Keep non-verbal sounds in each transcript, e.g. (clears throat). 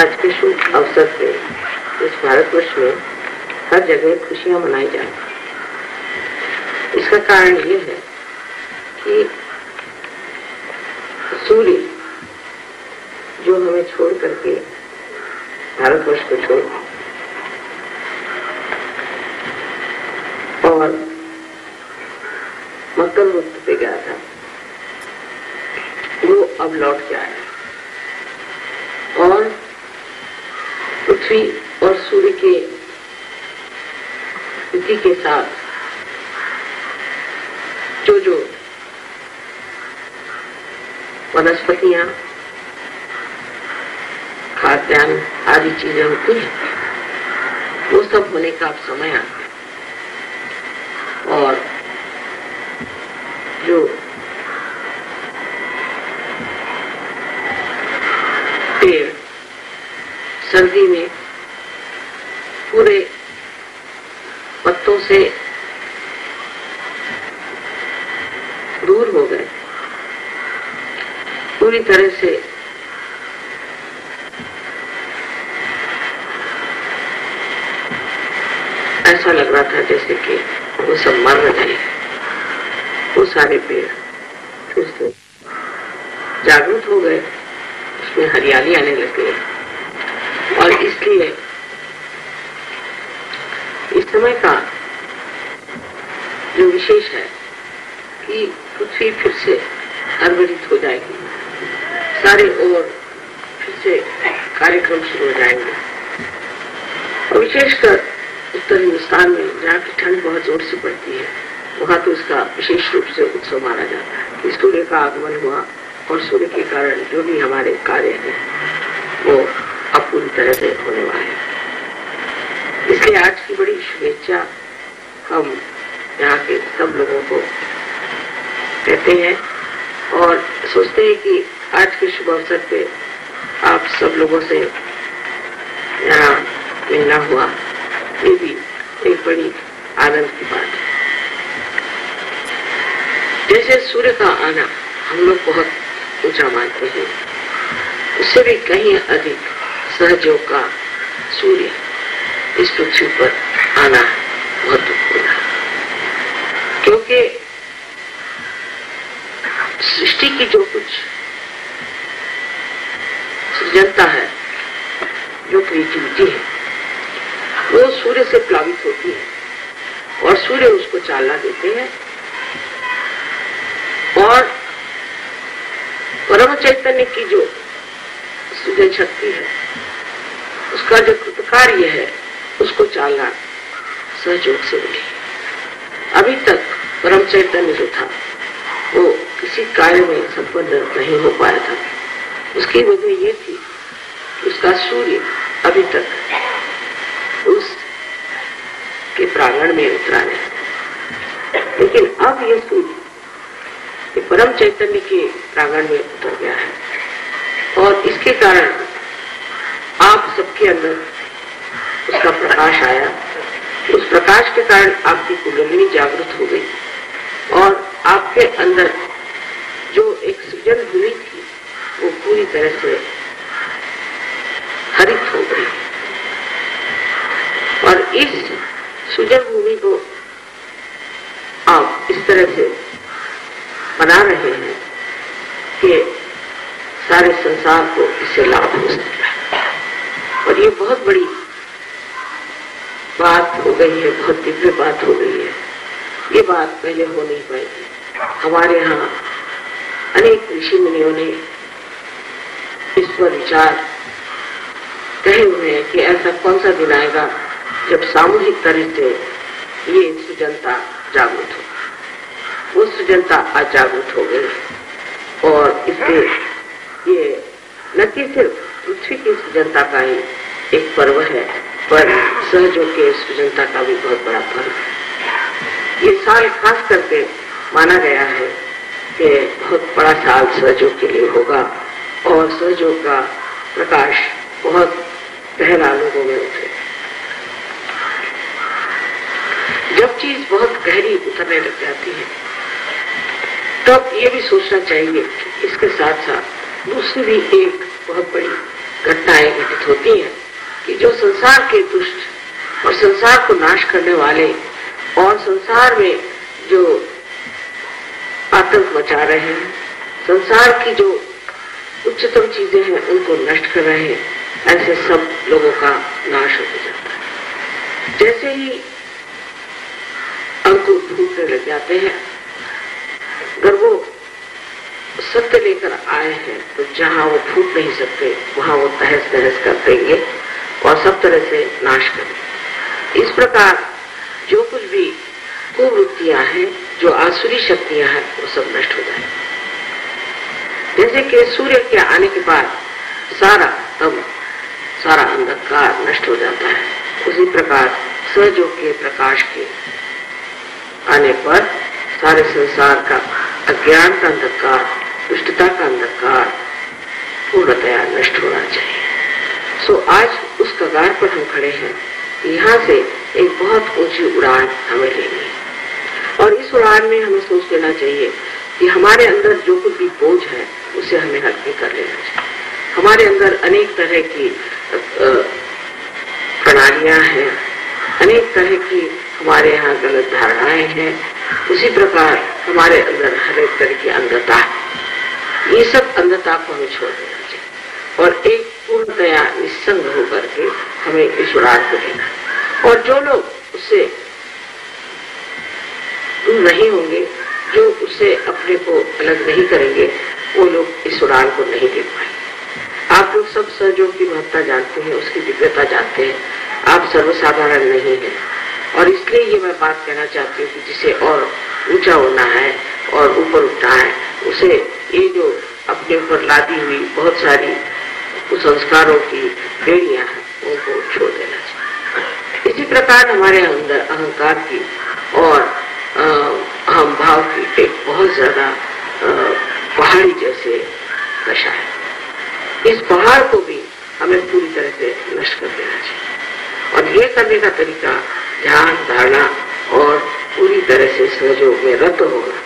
आज के शुभ अवसर पे इस भारतवर्ष में हर जगह खुशियाँ मनाई जाती इसका कारण ये है कि सूर्य जो हमें छोड़ करके भारतवर्ष को छोड़ और मकर मुक्त पे गया था, वो अब लौट के आया और पृथ्वी और सूर्य के स्थिति के साथ जो जो वनस्पतियाँ, खाद्यान्न आदि चीज़ें होती हैं, वो सब होने का अब समय आ गया। और जो पेड़ सर्दी में पूरे पत्तों से दूर हो गए। पूरी तरह से ऐसा लग रहा था जैसे कि वो सब मर रहे वो सारे पेड़ से जागरूक हो गए। उसमें हरियाली आने लग। गई और इसलिए इस समय का जो विशेष है कि पृथ्वी फिर से हरभरित हो जाएगी। सारे और फिर से कार्यक्रम शुरू हो जाएँगे। और विशेषकर उत्तर हिंदुस्तान में, जहाँ की ठंड बहुत ज़ोर से पड़ती है, वहाँ तो इसका विशेष रूप से उत्सव माना जाता है सूर्य का आगमन हुआ और सूर्य के कारण जो भी हमारे कार्य हैं, वो अब पूरी तरह से होने वाले हैं। इसलिए आज की बड़ी शुभेच्छा। हम यहाँ के सब लोगों को कहते हैं और सोचते हैं कि आज के शुभ अवसर पे आप सब लोगों से यहाँ मिलना हुआ। ये भी एक बड़ी आनंद की बात है। जैसे सूर्य का आना हम लोग बहुत ऊँचा मानते हैं। उससे भी कहीं अधिक सहयोग का सूर्य इस पृथ्वी पर आना महत्वपूर्ण है। क्योंकि सृष्टि की जो कुछ सृजनता है, जो क्रिएटिविटी है, वो सूर्य से प्लावित होती है और सूर्य उसको चालना देते हैं। और परम चैतन्य की जो सृजन शक्ति है, उसका जो कृतकार्य है उसको चालना सहयोग से मिली। अभी तक परम चैतन्य जो था, वो किसी कार्य में संपन्न नहीं हो पाया था। उसकी वजह ये थी उसका सूर्य अभी तक उस के प्रांगण में उतरा नहीं। लेकिन अब ये सूर्य परम चैतन्य के प्रांगण में उतर गया है। और इसके कारण आप सबके अंदर उसका प्रकाश आया। उस प्रकाश के कारण आपकी कुंडलिनी जागृत हो गई और आपके अंदर जो एक सृजन भूमि थी, वो पूरी तरह से हरित हो गई। और इस सृजन भूमि को आप इस तरह से बना रहे हैं कि सारे संसार को इससे लाभ हो सकता है। और ये बहुत बड़ी बात हो गई है बहुत दिव्य बात हो गई है। ये बात पहले हो नहीं पाई। हमारे यहाँ अनेक ऋषि मुनियों ने इस पर विचार कहे हुए हैं कि ऐसा कौन सा दिन आएगा जब सामूहिक तरह से ये सृजनता जागृत हो। वो सृजनता आज जागृत हो गई और इससे ये न कि सिर्फ़ पृथ्वी की सृजनता का ही एक पर्व है पर सहजों के सृजनता का भी बहुत बड़ा पर्व है। ये साल खास करके माना गया है कि बहुत बड़ा साल सहयोग के लिए होगा और सहयोग का प्रकाश बहुत गहरा लोगों में उठे। जब चीज़ बहुत गहरी उतरने लग जाती है, तब ये भी सोचना चाहिए कि इसके साथ साथ दूसरी भी एक बहुत बड़ी घटनाएँ घटित होती हैं। कि जो संसार के दुष्ट और संसार को नाश करने वाले और संसार में जो आतंक मचा रहे हैं, संसार की जो उच्चतम चीज़ें हैं, उनको नष्ट कर रहे हैं, ऐसे सब लोगों का नाश हो जाता है। जैसे ही अंकुर फूटने लग जाते हैं, अगर वो सत्य लेकर आए हैं तो जहाँ वो फूट नहीं सकते, वहाँ वो तहस तहस कर देंगे। और सब तरह से नाश करेंगे इस प्रकार जो कुछ भी कुवृत्तियाँ हैं, जो आसुरी शक्तियाँ हैं, वो सब नष्ट हो जाए जैसे कि सूर्य के आने के बाद सारा तम, सारा अंधकार नष्ट हो जाता है, उसी प्रकार सहयोग के प्रकाश के आने पर सारे संसार का अज्ञान का अंधकार, दुष्टता का अंधकार पूर्णतया नष्ट होना चाहिए। सो आज उस कगार पर हम खड़े हैं। यहाँ से एक बहुत ऊँची उड़ान हमें लेनी है। और इस उड़ान में हमें सोच लेना चाहिए कि हमारे अंदर जो कुछ भी बोझ है, उसे हमें हल्के कर लेना चाहिए। हमारे अंदर अनेक तरह की प्रणालियाँ हैं। अनेक तरह की हमारे यहाँ गलत धारणाएँ हैं। उसी प्रकार हमारे अंदर हर एक तरह की अंधता है। ये सब अंधता को हमें छोड़ देना चाहिए। और एक पूर्णतया निस्संग होकर के हमें ईश्वरार्थ है और जो लोग उससे दूर नहीं होंगे, जो उससे अपने को अलग नहीं करेंगे, वो लोग उड़ान को नहीं देख पाए आप लोग सब सहयोग की महत्ता जानते हैं, उसकी दिव्यता जानते हैं। आप सर्वसाधारण नहीं है। और इसलिए ये मैं बात कहना चाहती हूँ कि जिसे और ऊँचा होना है और ऊपर उठना है, उसे ये जो अपने ऊपर लादी हुई बहुत सारी संस्कारों की बेड़ियाँ हैं, उनको छोड़ देना चाहिए। इसी प्रकार हमारे अंदर अहंकार की और अहम भाव की एक बहुत ज़्यादा पहाड़ी जैसे दशा है। इस पहाड़ को भी हमें पूरी तरह से नष्ट कर देना चाहिए। और ये करने का तरीका ध्यान, धारणा और पूरी तरह से सहयोग में रद्द होगा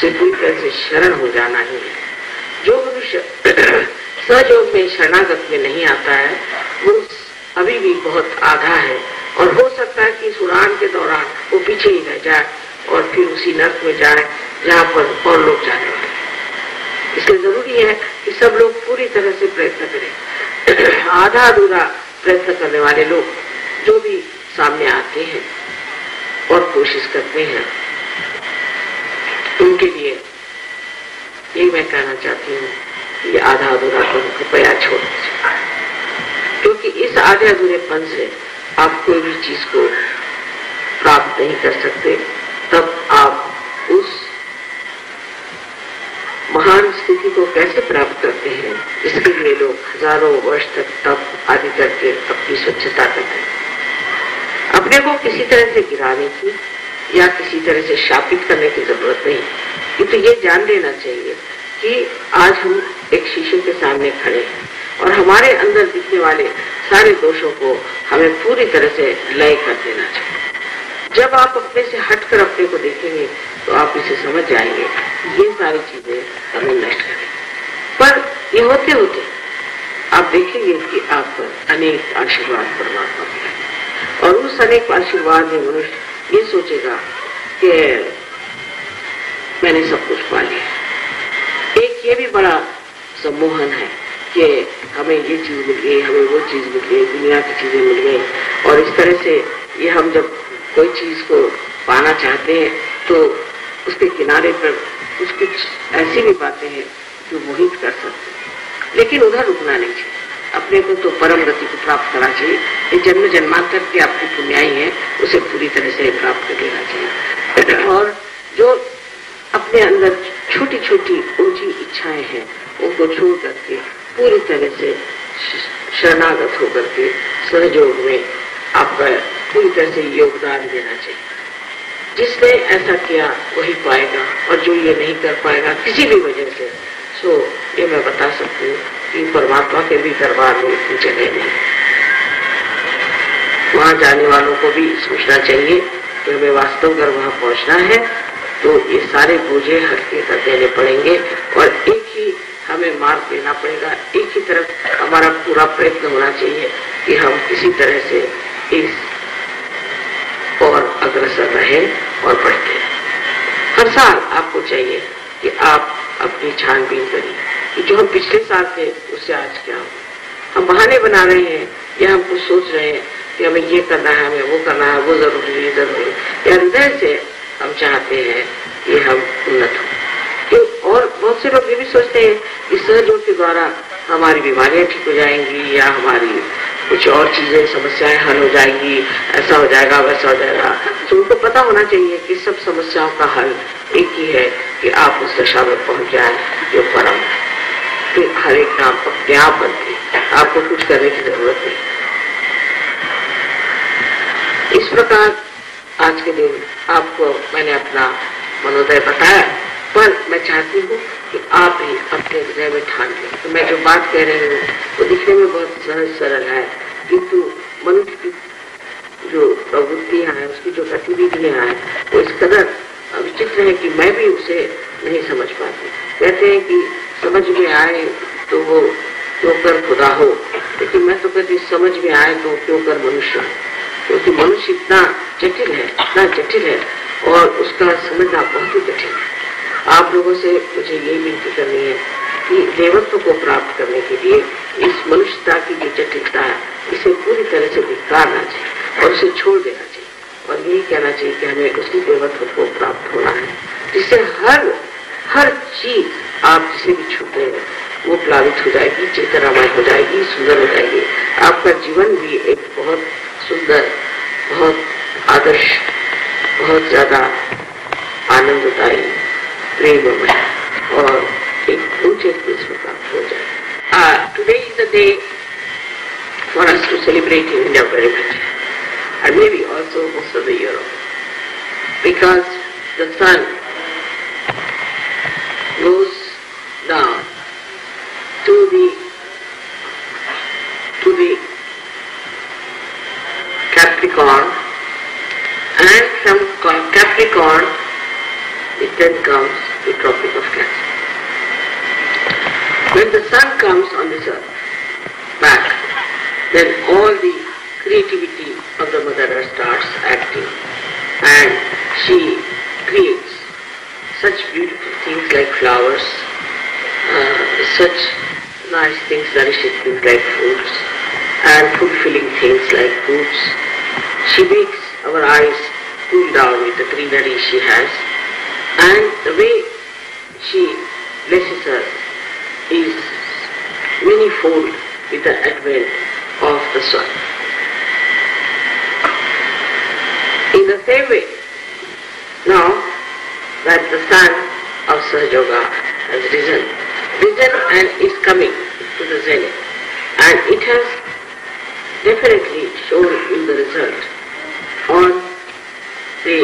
से पूरी तरह से शरण हो जाना ही है। जो मनुष्य (clears throat) सहयोग में शरणागत में नहीं आता है, वो अभी भी बहुत आधा है। और हो सकता है कि उड़ान के दौरान वो पीछे ही रह जाए और फिर उसी नर्क में जाए, जहाँ पर और लोग जाने वाले इसलिए ज़रूरी है कि सब लोग पूरी तरह से प्रयत्न करें। (clears throat) आधा अधूरा प्रयत्न करने वाले लोग जो भी सामने आते हैं और कोशिश करते हैं उनके लिए यही मैं कहना चाहती हूँ ये आधा अधूरा पन कृपया छोड़ दीजिए। क्योंकि इस आधे अधूरेपन से आप कोई भी चीज़ को प्राप्त नहीं कर सकते, तब आप उस महान स्थिति को कैसे प्राप्त करते हैं, इसके लिए लोग हज़ारों वर्ष तक तप आदि करके अपनी स्वच्छता करते हैं। अपने को किसी तरह से गिराने की या किसी तरह से शापित करने की ज़रूरत नहीं। किंतु ये जान लेना चाहिए कि आज हम एक शीशे के सामने खड़े हैं और हमारे अंदर दिखने वाले सारे दोषों को हमें पूरी तरह से लय कर देना चाहिए। जब आप अपने से हटकर अपने को देखेंगे तो आप इसे समझ जाएँगे, ये सारी चीज़ें हमें नष्ट करें पर ये होते होते आप देखेंगे कि आप पर अनेक आशीर्वाद परमात्मा के और उस अनेक आशीर्वाद में मनुष्य ये सोचेगा कि मैंने सब कुछ पा लिया। ये भी बड़ा सम्मोहन है कि हमें ये चीज़ मिल गई, हमें वो चीज़ मिल गई, दुनिया की चीज़ें मिल गई। और इस तरह से ये हम जब कोई चीज़ को पाना चाहते हैं तो उसके किनारे पर कुछ कुछ ऐसी भी बातें हैं जो मोहित कर सकते हैं। लेकिन उधर रुकना नहीं चाहिए। अपने को तो परम गति को प्राप्त करना चाहिए। ये जन्म जन्मांतर की आपकी पुण्याई है, उसे पूरी तरह से प्राप्त कर लेना चाहिए। और जो अपने अंदर छोटी छोटी ऊँची इच्छाएँ हैं, उनको छोड़ करके, पूरी तरह से शरणागत होकर के सहयोग में आपका पूरी तरह से योगदान देना चाहिए। जिसने ऐसा किया, वही पाएगा, और जो ये नहीं कर पाएगा, किसी भी वजह से, सो ये मैं बता सकती हूँ कि परमात्मा के भी दरबार में इतनी जगह नहीं वहाँ जाने वालों को भी सोचना चाहिए कि हमें वास्तव अगर वहाँ पहुँचना है। तो ये सारे बोझे हल्के कर देने पड़ेंगे और एक ही हमें मार्ग देना पड़ेगा। एक ही तरफ़ हमारा पूरा प्रयत्न होना चाहिए कि हम किसी तरह से इस और अग्रसर रहे और बढ़ते हर साल आपको चाहिए कि आप अपनी छानबीन करिए कि जो हम पिछले साल थे, उससे आज क्या हो हम बहाने बना रहे हैं या हम कुछ सोच रहे हैं कि हमें ये करना है, हमें वो करना है, वो ज़रूरी है ज़रूरी या हृदय से हम चाहते हैं कि हम उन्नत हो। और बहुत से लोग ये भी सोचते हैं कि सहयोग के द्वारा हमारी बीमारियाँ ठीक हो जाएँगी या हमारी कुछ और चीज़ें, समस्याएँ हल हो जाएँगी, ऐसा हो जाएगा, वैसा हो जाएगा। तो उनको पता होना चाहिए कि सब समस्याओं का हल एक ही है कि आप उस दशा में पहुँच जाए जो परम है। फिर हर एक काम अपने आप बनते आपको कुछ करने की ज़रूरत नहीं। इस प्रकार आज के दिन आपको मैंने अपना मनोदय बताया, पर मैं चाहती हूँ कि आप ही अपने हृदय में ठान लें। तो मैं जो बात कह रही हूँ, वो दिखने में बहुत सहज सरल है। किंतु मनुष्य की जो प्रवृत्तियाँ हैं, उसकी जो गतिविधियाँ हैं, वो इस कदर विचित्र है कि मैं भी उसे नहीं समझ पाती। कहते हैं कि समझ में आए तो वो क्यों कर खुदा हो? लेकिन मैं तो कहती समझ में आए तो क्यों कर मनुष्य? हो क्योंकि मनुष्य इतना जटिल है इतना जटिल है, और उसका समझना बहुत ही कठिन है। आप लोगों से मुझे ये विनती करनी है कि देवत्व को प्राप्त करने के लिए इस मनुष्यता की जो जटिलता है, इसे पूरी तरह से धिकारना चाहिए और उसे छोड़ देना चाहिए। और यही कहना चाहिए कि हमें उसी देवत्व को प्राप्त होना है, जिससे हर हर चीज़ आप जिसे भी छूते हैं, वो प्लावित हो जाएगी, चेतनामय हो जाएगी, सुंदर हो जाएगी। आपका जीवन भी एक बहुत सुंदर, बहुत आदर्श बहुत ज्यादा आनंददायी प्रेममय और एक ऊंचे किस्म का हो जाए today is the day for us to celebrate in India very much and maybe also most of the Europe because the sun like foods. She makes our eyes cool down with the greenery she has, and the way she blesses us is manifold with the advent of the sun. In the same way, now that the sun of Sahajoga has risen, risen and is coming to the zenith, and it has definitely shown in the result on the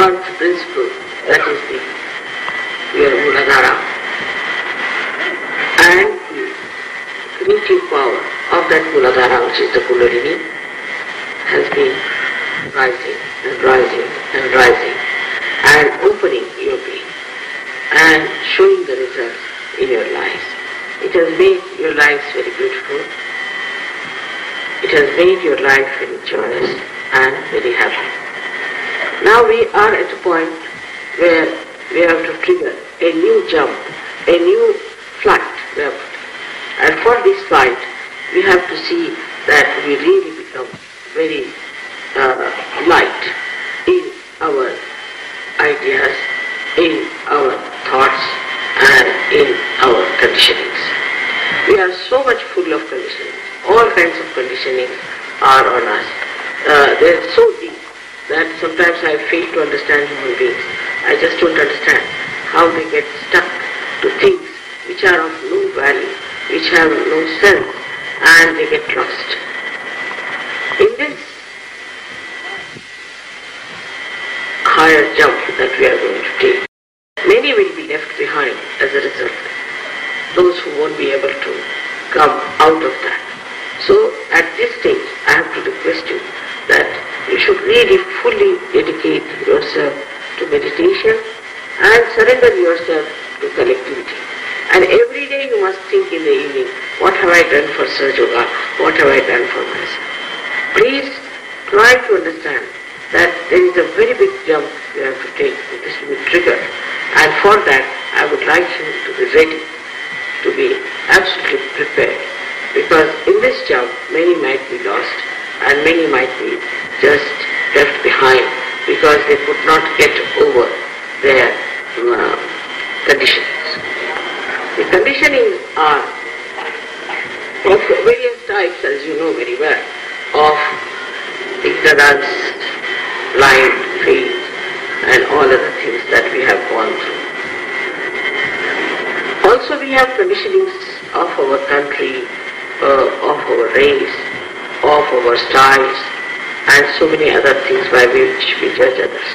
earth principle, that is the Muladhara, and the creative power of that Muladhara, which is the Kundalini, has been rising and rising and rising and opening your being and showing the results in your lives. It has made your lives very beautiful. It has made your life very joyous and very happy. Now we are at a point where we have to trigger a new jump, a new flight. And for this flight, we have to see that we really become very uh, light in our ideas, in our thoughts, and in our conditionings. We are so much full of conditionings. All kinds of conditionings are on us. Uh, they are so deep that sometimes I fail to understand human beings. I just don't understand how they get stuck to things which are of no value, which have no sense, and they get lost. In this higher jump that we are going to take, many will be left behind as a result. Those who won't be able to come out of that. So at this stage, I have to request you that you should really fully dedicate yourself to meditation and surrender yourself to collectivity. And every day you must think in the evening, what have I done for Sahaja Yoga? What have I done for myself? Please try to understand that there is a very big jump you have to take. This will be triggered. And for that, I would like you to be ready, to be absolutely prepared. Because in this job, many might be lost and many might be just left behind because they could not get over their uh, conditionings. The conditionings are of various types, as you know very well, of ignorance, blind and all other things that we have gone through. Also we have conditionings of our country, uh, of our race, of our styles, and so many other things by which we judge others.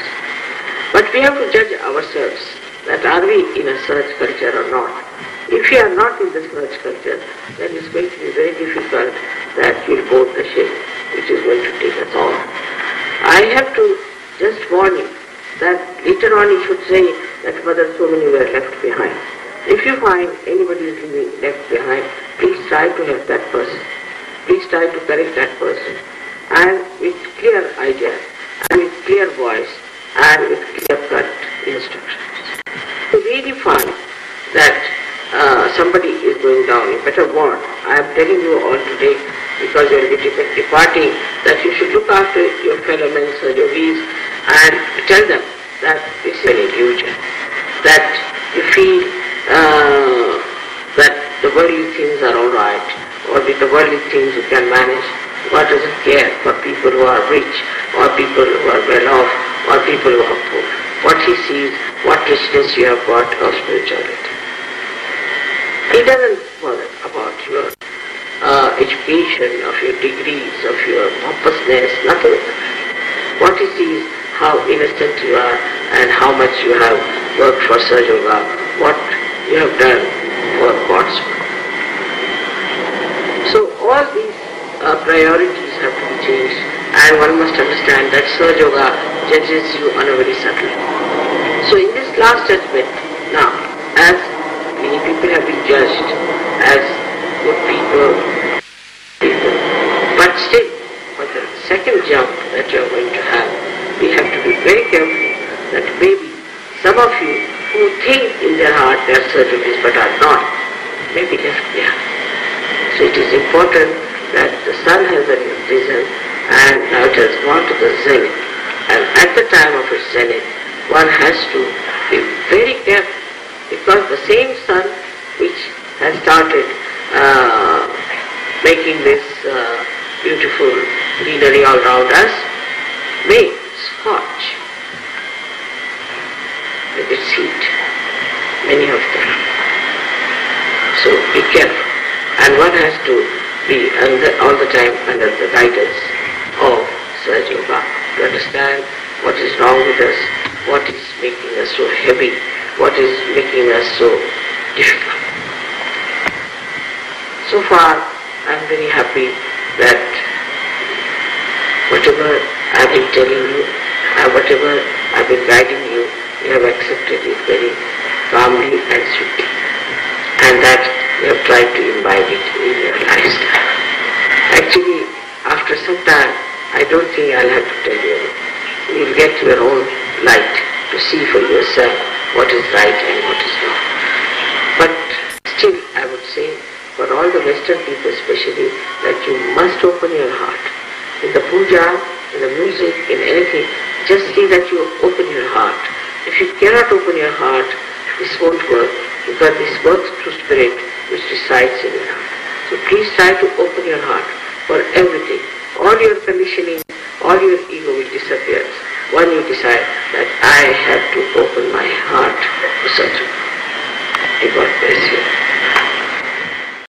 But we have to judge ourselves that are we in a search culture or not. If we are not in the search culture, then it's going to be very difficult that we'll board the ship which is going to take us on. I have to just warn you that later on you should say that mother so many were left behind. If you find anybody is being left behind, please try to help that person. Please try to correct that person. And with clear idea, and with clear voice, and with clear cut instructions. To really find that uh, somebody is going down, you better warn. I am telling you all today because you will be party that you should look after your fellow men, yogis, and tell them that it's an illusion, that you feel uh, that the worldly things are all right, or the worldly things you can manage. God doesn't care for people who are rich, or people who are well off, or people who are poor. What he sees, what richness you have got of spirituality. He doesn't bother about your uh, education, of your degrees, of your pompousness, nothing. What he sees, how innocent you are, and how much you have worked for Sahaja Yoga, what you have done for God's. So all these uh, priorities have to be changed and one must understand that Sahaja Yoga judges you on a very subtle. So in this last judgment, now, as many people have been judged as good people, people, but still, for the second jump that you are going to have, we have to be very careful that maybe some of you who think in their heart they are certainties but are not, may be left behind. So it is important that the sun has risen and now it has gone to the zenith. And at the time of its zenith, one has to be very careful because the same sun which has started uh, making this uh, beautiful greenery all around us may heat, many of them. So be careful. And one has to be under, all the time under the guidance of Sahaja Yoga to understand what is wrong with us, what is making us so heavy, what is making us so difficult. So far, I am very happy that whatever I have been telling you, and whatever I have been guiding you, you have accepted it very calmly and sweetly. And that you have tried to imbibe it in your lifestyle. Actually, after some time, I don't think I'll have to tell you. You'll get your own light to see for yourself what is right and what is wrong. But still, I would say, for all the Western people especially, that you must open your heart. In the puja, in the music, in anything, just see that you open your heart. If you cannot open your heart, this won't work because this works through spirit which resides in your heart. So please try to open your heart for everything. All your conditioning, all your ego will disappear when you decide that I have to open my heart to such. May God bless you.